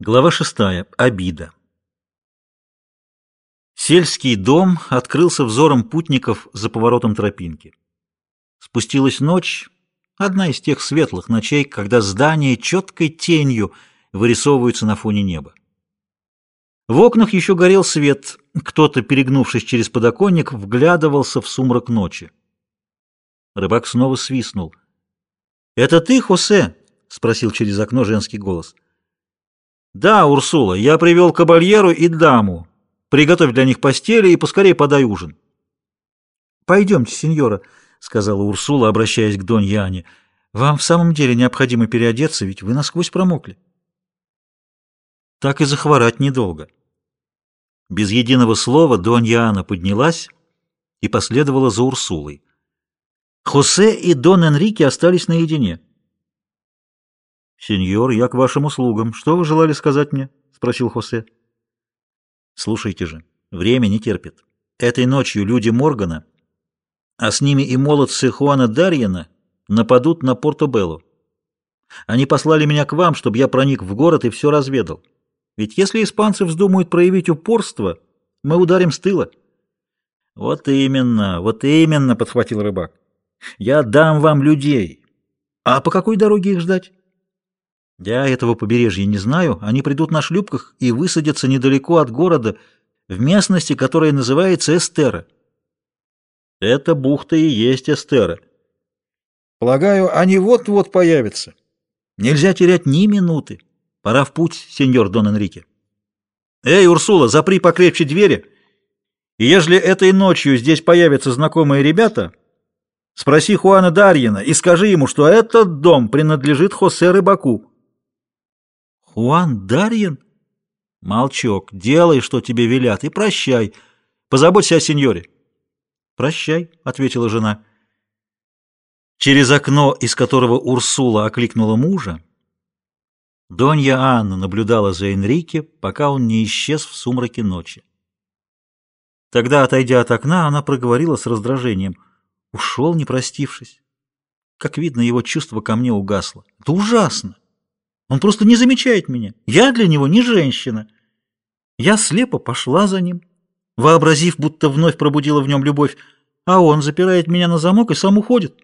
Глава шестая. Обида. Сельский дом открылся взором путников за поворотом тропинки. Спустилась ночь, одна из тех светлых ночей, когда здания четкой тенью вырисовываются на фоне неба. В окнах еще горел свет, кто-то, перегнувшись через подоконник, вглядывался в сумрак ночи. Рыбак снова свистнул. «Это ты, Хосе?» — спросил через окно женский голос. — «Да, Урсула, я привел кабальеру и даму. Приготовь для них постели и поскорее подай ужин». «Пойдемте, сеньора», — сказала Урсула, обращаясь к Донь Яне. «Вам в самом деле необходимо переодеться, ведь вы насквозь промокли». Так и захворать недолго. Без единого слова Донь Яна поднялась и последовала за Урсулой. Хосе и Дон Энрике остались наедине. «Сеньор, я к вашим услугам. Что вы желали сказать мне?» — спросил Хосе. «Слушайте же, время не терпит. Этой ночью люди Моргана, а с ними и молодцы Хуана Дарьена, нападут на Порто-Белло. Они послали меня к вам, чтобы я проник в город и все разведал. Ведь если испанцы вздумают проявить упорство, мы ударим с тыла». «Вот именно, вот именно», — подхватил рыбак. «Я дам вам людей. А по какой дороге их ждать?» Я этого побережья не знаю. Они придут на шлюпках и высадятся недалеко от города, в местности, которая называется Эстера. Это бухта и есть Эстера. Полагаю, они вот-вот появятся. Нельзя терять ни минуты. Пора в путь, сеньор Дон Энрике. Эй, Урсула, запри покрепче двери. И ежели этой ночью здесь появятся знакомые ребята, спроси Хуана Дарьина и скажи ему, что этот дом принадлежит Хосе Рыбаку. Хуан Дарьин? Молчок, делай, что тебе велят, и прощай. Позаботься о сеньоре. Прощай, ответила жена. Через окно, из которого Урсула окликнула мужа, Донья Анна наблюдала за Энрике, пока он не исчез в сумраке ночи. Тогда, отойдя от окна, она проговорила с раздражением. Ушел, не простившись. Как видно, его чувство ко мне угасло. Это ужасно. Он просто не замечает меня. Я для него не женщина. Я слепо пошла за ним, вообразив, будто вновь пробудила в нем любовь, а он запирает меня на замок и сам уходит.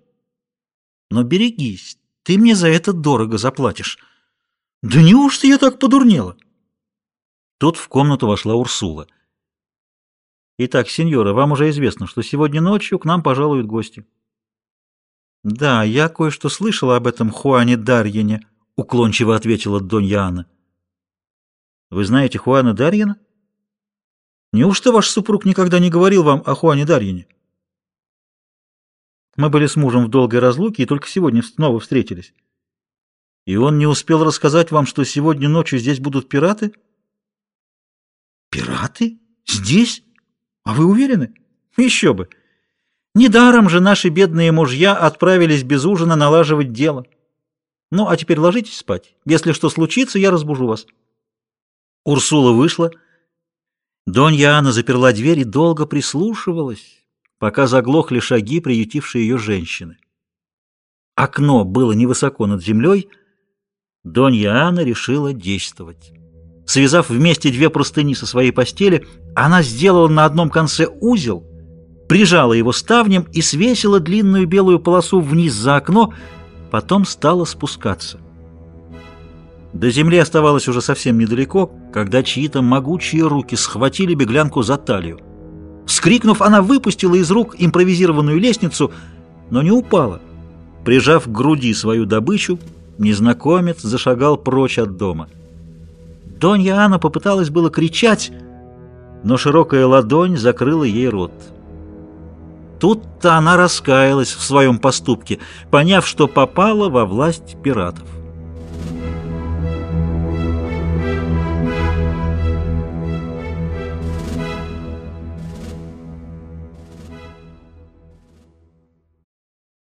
Но берегись, ты мне за это дорого заплатишь. Да неужто я так подурнела? Тут в комнату вошла Урсула. Итак, сеньора, вам уже известно, что сегодня ночью к нам пожалуют гости. Да, я кое-что слышала об этом Хуане Дарьине, — уклончиво ответила Донья Анна. «Вы знаете Хуана Дарьина? Неужто ваш супруг никогда не говорил вам о Хуане Дарьине?» Мы были с мужем в долгой разлуке и только сегодня снова встретились. И он не успел рассказать вам, что сегодня ночью здесь будут пираты? Пираты? Здесь? А вы уверены? Еще бы! Недаром же наши бедные мужья отправились без ужина налаживать дело. Ну, а теперь ложитесь спать. Если что случится, я разбужу вас. Урсула вышла. Донья Анна заперла дверь и долго прислушивалась, пока заглохли шаги, приютившие ее женщины. Окно было невысоко над землей. Донья Анна решила действовать. Связав вместе две простыни со своей постели, она сделала на одном конце узел, прижала его ставнем и свесила длинную белую полосу вниз за окно, потом стала спускаться. До земли оставалось уже совсем недалеко, когда чьи-то могучие руки схватили беглянку за талию. Вскрикнув, она выпустила из рук импровизированную лестницу, но не упала. Прижав к груди свою добычу, незнакомец зашагал прочь от дома. Донья Анна попыталась было кричать, но широкая ладонь закрыла ей рот. Тут-то она раскаялась в своем поступке, поняв, что попала во власть пиратов.